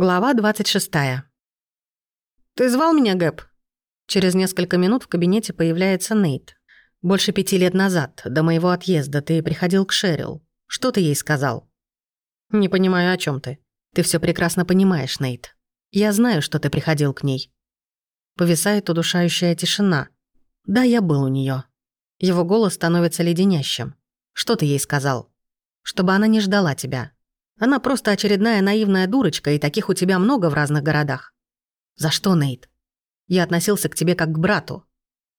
Глава 26. «Ты звал меня, Гэб?» Через несколько минут в кабинете появляется Нейт. «Больше пяти лет назад, до моего отъезда, ты приходил к Шерил. Что ты ей сказал?» «Не понимаю, о чем ты. Ты все прекрасно понимаешь, Нейт. Я знаю, что ты приходил к ней». Повисает удушающая тишина. «Да, я был у нее. Его голос становится леденящим. «Что ты ей сказал?» «Чтобы она не ждала тебя, она просто очередная наивная дурочка, и таких у тебя много в разных городах. За что, Нейт? Я относился к тебе как к брату.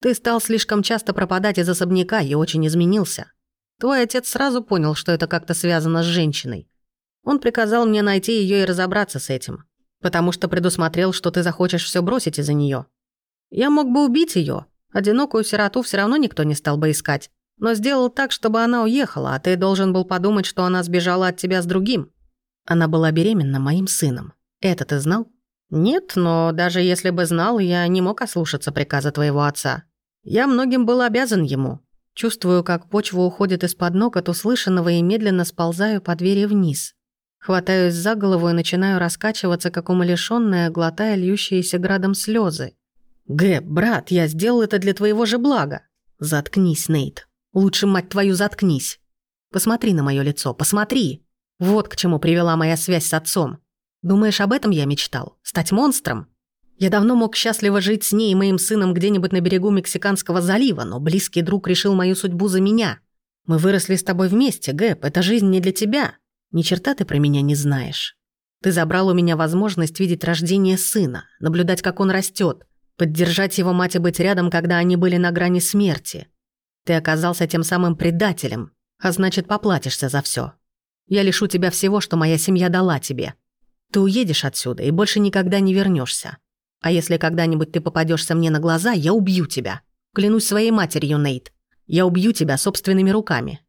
Ты стал слишком часто пропадать из особняка и очень изменился. Твой отец сразу понял, что это как-то связано с женщиной. Он приказал мне найти ее и разобраться с этим, потому что предусмотрел, что ты захочешь все бросить из-за нее. Я мог бы убить ее. Одинокую сироту все равно никто не стал бы искать но сделал так, чтобы она уехала, а ты должен был подумать, что она сбежала от тебя с другим. Она была беременна моим сыном. Это ты знал? Нет, но даже если бы знал, я не мог ослушаться приказа твоего отца. Я многим был обязан ему. Чувствую, как почва уходит из-под ног от услышанного и медленно сползаю по двери вниз. Хватаюсь за голову и начинаю раскачиваться, как умалишённая, глотая льющиеся градом слезы. «Гэб, брат, я сделал это для твоего же блага!» «Заткнись, Нейт. Лучше, мать твою, заткнись. Посмотри на мое лицо, посмотри. Вот к чему привела моя связь с отцом. Думаешь, об этом я мечтал? Стать монстром? Я давно мог счастливо жить с ней и моим сыном где-нибудь на берегу Мексиканского залива, но близкий друг решил мою судьбу за меня. Мы выросли с тобой вместе, Гэп, эта жизнь не для тебя. Ни черта ты про меня не знаешь. Ты забрал у меня возможность видеть рождение сына, наблюдать, как он растет, поддержать его мать и быть рядом, когда они были на грани смерти. Ты оказался тем самым предателем, а значит, поплатишься за все. Я лишу тебя всего, что моя семья дала тебе. Ты уедешь отсюда и больше никогда не вернешься. А если когда-нибудь ты попадешься мне на глаза, я убью тебя. Клянусь своей матерью, Нейт. Я убью тебя собственными руками.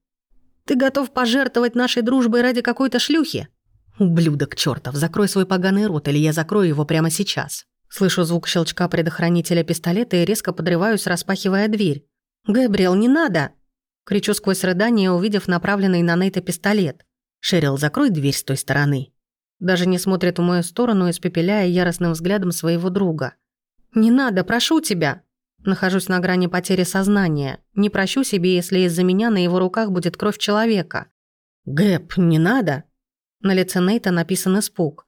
Ты готов пожертвовать нашей дружбой ради какой-то шлюхи? Ублюдок чертов, закрой свой поганый рот, или я закрою его прямо сейчас. Слышу звук щелчка предохранителя пистолета и резко подрываюсь, распахивая дверь. «Гэбриэл, не надо!» Кричу сквозь рыдание, увидев направленный на Нейта пистолет. «Шерил, закрой дверь с той стороны». Даже не смотрит в мою сторону, испепеляя яростным взглядом своего друга. «Не надо, прошу тебя!» Нахожусь на грани потери сознания. Не прощу себе, если из-за меня на его руках будет кровь человека. «Гэб, не надо!» На лице Нейта написан испуг.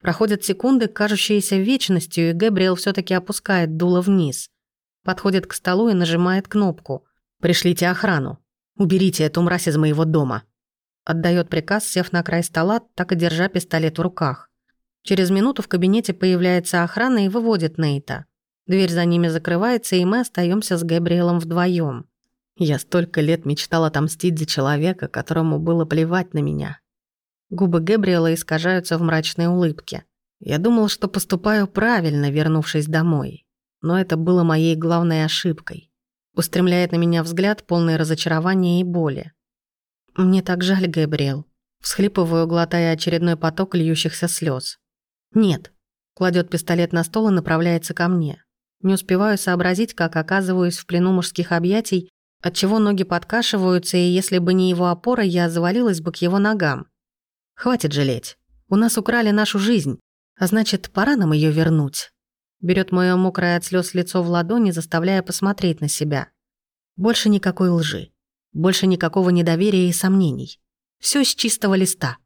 Проходят секунды, кажущиеся вечностью, и Гэбриэл все таки опускает дуло вниз. Подходит к столу и нажимает кнопку. «Пришлите охрану. Уберите эту мразь из моего дома». Отдает приказ, сев на край стола, так и держа пистолет в руках. Через минуту в кабинете появляется охрана и выводит Нейта. Дверь за ними закрывается, и мы остаемся с Габриэлом вдвоем. Я столько лет мечтал отомстить за человека, которому было плевать на меня. Губы Габриэла искажаются в мрачной улыбке. Я думал, что поступаю правильно, вернувшись домой но это было моей главной ошибкой. Устремляет на меня взгляд, полный разочарования и боли. «Мне так жаль, Габриэл». Всхлипываю, глотая очередной поток льющихся слез. «Нет». Кладет пистолет на стол и направляется ко мне. Не успеваю сообразить, как оказываюсь в плену мужских объятий, отчего ноги подкашиваются, и если бы не его опора, я завалилась бы к его ногам. Хватит жалеть. У нас украли нашу жизнь, а значит, пора нам ее вернуть. Берет мое мокрое от слез лицо в ладони, заставляя посмотреть на себя. Больше никакой лжи. Больше никакого недоверия и сомнений. Все с чистого листа.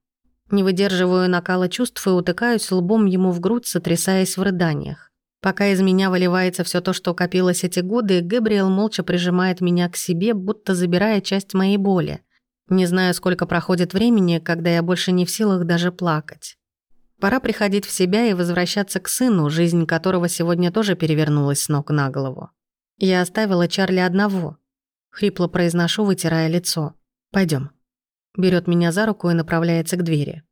Не выдерживаю накала чувств и утыкаюсь лбом ему в грудь, сотрясаясь в рыданиях. Пока из меня выливается все то, что копилось эти годы, Габриэл молча прижимает меня к себе, будто забирая часть моей боли. Не знаю, сколько проходит времени, когда я больше не в силах даже плакать. Пора приходить в себя и возвращаться к сыну, жизнь которого сегодня тоже перевернулась с ног на голову. Я оставила Чарли одного. Хрипло произношу, вытирая лицо. Пойдем. Берет меня за руку и направляется к двери.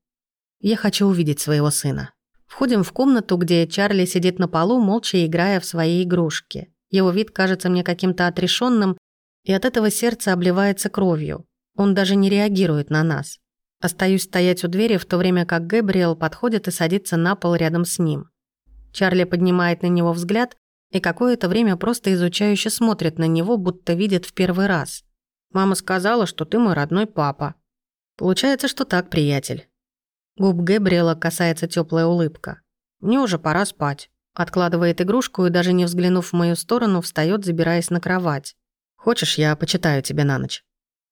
Я хочу увидеть своего сына. Входим в комнату, где Чарли сидит на полу, молча играя в свои игрушки. Его вид кажется мне каким-то отрешенным, и от этого сердце обливается кровью. Он даже не реагирует на нас. Остаюсь стоять у двери, в то время как Гэбриэл подходит и садится на пол рядом с ним. Чарли поднимает на него взгляд и какое-то время просто изучающе смотрит на него, будто видит в первый раз. «Мама сказала, что ты мой родной папа». «Получается, что так, приятель». Губ Гэбриэла касается теплая улыбка. «Мне уже пора спать». Откладывает игрушку и, даже не взглянув в мою сторону, встает, забираясь на кровать. «Хочешь, я почитаю тебе на ночь?»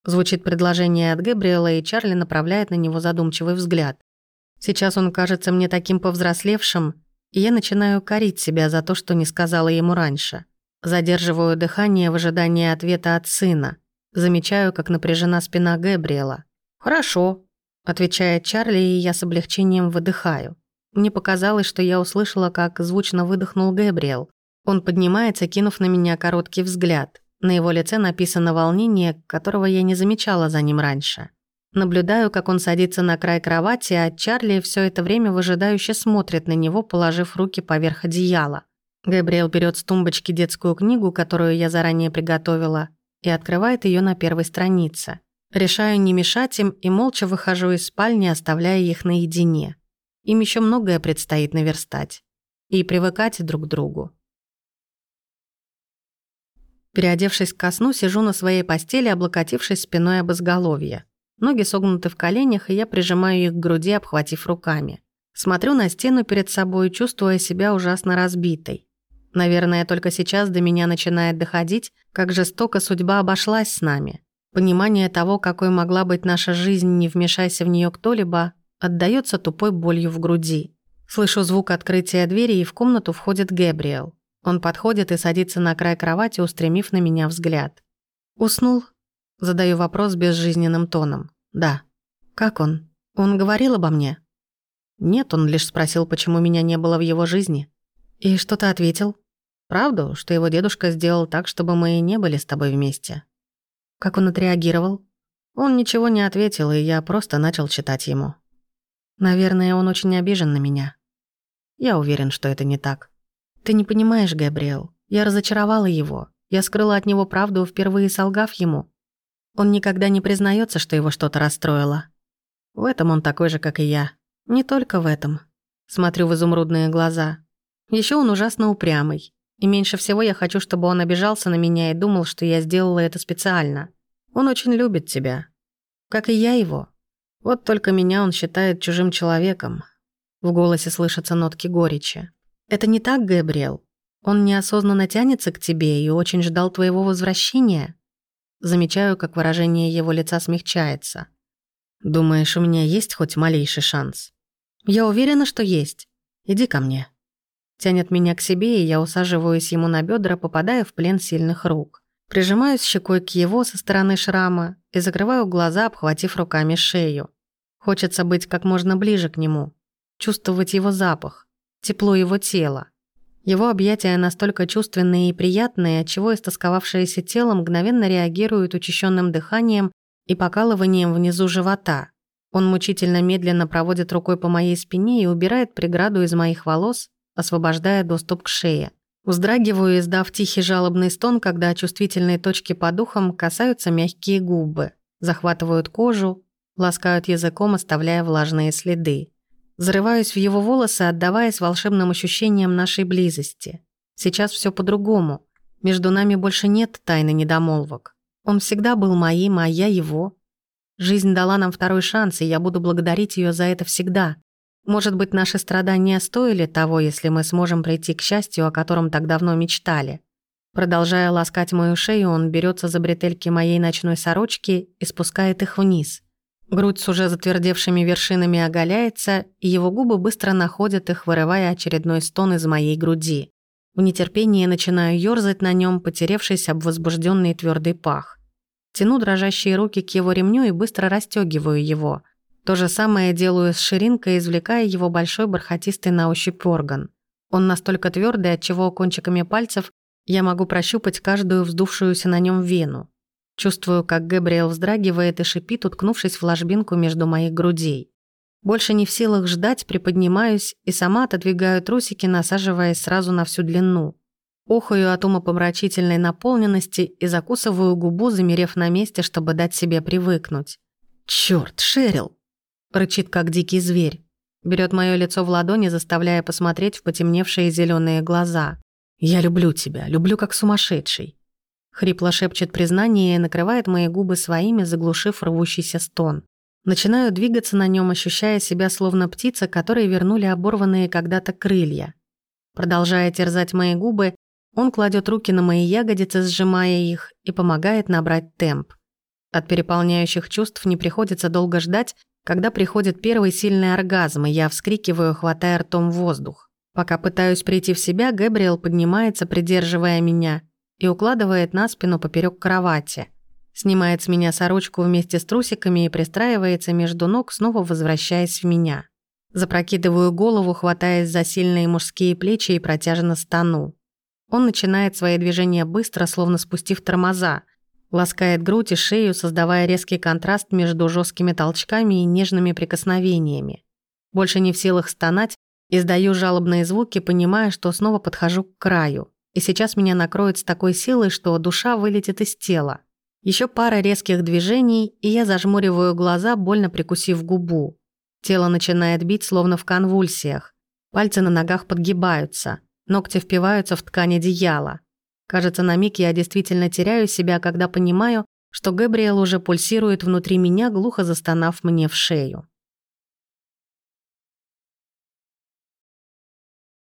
Звучит предложение от Гэбриэла, и Чарли направляет на него задумчивый взгляд. Сейчас он кажется мне таким повзрослевшим, и я начинаю корить себя за то, что не сказала ему раньше. Задерживаю дыхание в ожидании ответа от сына. Замечаю, как напряжена спина Гэбриэла. «Хорошо», — отвечает Чарли, и я с облегчением выдыхаю. Мне показалось, что я услышала, как звучно выдохнул Гэбриэл. Он поднимается, кинув на меня короткий взгляд. На его лице написано волнение, которого я не замечала за ним раньше. Наблюдаю, как он садится на край кровати, а Чарли все это время выжидающе смотрит на него, положив руки поверх одеяла. Габриэл берет с тумбочки детскую книгу, которую я заранее приготовила, и открывает ее на первой странице. Решаю не мешать им и молча выхожу из спальни, оставляя их наедине. Им еще многое предстоит наверстать. И привыкать друг к другу. Переодевшись ко сну, сижу на своей постели, облокотившись спиной об изголовье. Ноги согнуты в коленях, и я прижимаю их к груди, обхватив руками. Смотрю на стену перед собой, чувствуя себя ужасно разбитой. Наверное, только сейчас до меня начинает доходить, как жестоко судьба обошлась с нами. Понимание того, какой могла быть наша жизнь, не вмешайся в нее кто-либо, отдаётся тупой болью в груди. Слышу звук открытия двери, и в комнату входит Гэбриэл. Он подходит и садится на край кровати, устремив на меня взгляд. «Уснул?» Задаю вопрос безжизненным тоном. «Да». «Как он? Он говорил обо мне?» «Нет, он лишь спросил, почему меня не было в его жизни». «И что ты ответил?» «Правду, что его дедушка сделал так, чтобы мы не были с тобой вместе». «Как он отреагировал?» Он ничего не ответил, и я просто начал читать ему. Наверное, он очень обижен на меня. Я уверен, что это не так. Ты не понимаешь, Габриэл. Я разочаровала его. Я скрыла от него правду, впервые солгав ему. Он никогда не признается, что его что-то расстроило. В этом он такой же, как и я. Не только в этом. Смотрю в изумрудные глаза. Еще он ужасно упрямый. И меньше всего я хочу, чтобы он обижался на меня и думал, что я сделала это специально. Он очень любит тебя. Как и я его. Вот только меня он считает чужим человеком. В голосе слышатся нотки горечи. Это не так, Габриэл. Он неосознанно тянется к тебе и очень ждал твоего возвращения. Замечаю, как выражение его лица смягчается. Думаешь, у меня есть хоть малейший шанс? Я уверена, что есть. Иди ко мне. Тянет меня к себе, и я усаживаюсь ему на бедра, попадая в плен сильных рук. Прижимаюсь щекой к его со стороны шрама и закрываю глаза, обхватив руками шею. Хочется быть как можно ближе к нему, чувствовать его запах, тепло его тела. Его объятия настолько чувственные и приятные, отчего истосковавшееся тело мгновенно реагирует учащенным дыханием и покалыванием внизу живота. Он мучительно медленно проводит рукой по моей спине и убирает преграду из моих волос, освобождая доступ к шее. Вздрагиваю, издав тихий жалобный стон, когда чувствительные точки по духам касаются мягкие губы, захватывают кожу, ласкают языком, оставляя влажные следы. Зарываюсь в его волосы, отдаваясь волшебным ощущениям нашей близости. Сейчас все по-другому. Между нами больше нет тайны недомолвок. Он всегда был моим, а я его. Жизнь дала нам второй шанс, и я буду благодарить ее за это всегда. Может быть, наши страдания стоили того, если мы сможем прийти к счастью, о котором так давно мечтали. Продолжая ласкать мою шею, он берется за бретельки моей ночной сорочки и спускает их вниз. Грудь с уже затвердевшими вершинами оголяется, и его губы быстро находят их, вырывая очередной стон из моей груди. В нетерпении начинаю ёрзать на нем, потеревшись об возбужденный твердый пах. Тяну дрожащие руки к его ремню и быстро расстегиваю его. То же самое делаю с ширинкой, извлекая его большой бархатистый на ощупь орган. Он настолько твердый, отчего кончиками пальцев я могу прощупать каждую вздувшуюся на нем вену. Чувствую, как Габриэл вздрагивает и шипит, уткнувшись в ложбинку между моих грудей. Больше не в силах ждать, приподнимаюсь и сама отодвигаю трусики, насаживаясь сразу на всю длину. Охаю от умопомрачительной наполненности и закусываю губу, замерев на месте, чтобы дать себе привыкнуть. «Чёрт, Шерил!» — рычит, как дикий зверь. Берет мое лицо в ладони, заставляя посмотреть в потемневшие зеленые глаза. «Я люблю тебя, люблю как сумасшедший. Хрипло шепчет признание и накрывает мои губы своими, заглушив рвущийся стон. Начинаю двигаться на нем, ощущая себя словно птица, которой вернули оборванные когда-то крылья. Продолжая терзать мои губы, он кладет руки на мои ягодицы, сжимая их, и помогает набрать темп. От переполняющих чувств не приходится долго ждать, когда приходит первый сильный оргазм, и я вскрикиваю, хватая ртом воздух. Пока пытаюсь прийти в себя, Гэбриэл поднимается, придерживая меня, и укладывает на спину поперек кровати. Снимает с меня сорочку вместе с трусиками и пристраивается между ног, снова возвращаясь в меня. Запрокидываю голову, хватаясь за сильные мужские плечи и протяжно стану. Он начинает свои движения быстро, словно спустив тормоза. Ласкает грудь и шею, создавая резкий контраст между жесткими толчками и нежными прикосновениями. Больше не в силах стонать, издаю жалобные звуки, понимая, что снова подхожу к краю. И сейчас меня накроет с такой силой, что душа вылетит из тела. Еще пара резких движений, и я зажмуриваю глаза, больно прикусив губу. Тело начинает бить, словно в конвульсиях. Пальцы на ногах подгибаются. Ногти впиваются в ткань одеяла. Кажется, на миг я действительно теряю себя, когда понимаю, что Габриэл уже пульсирует внутри меня, глухо застонав мне в шею.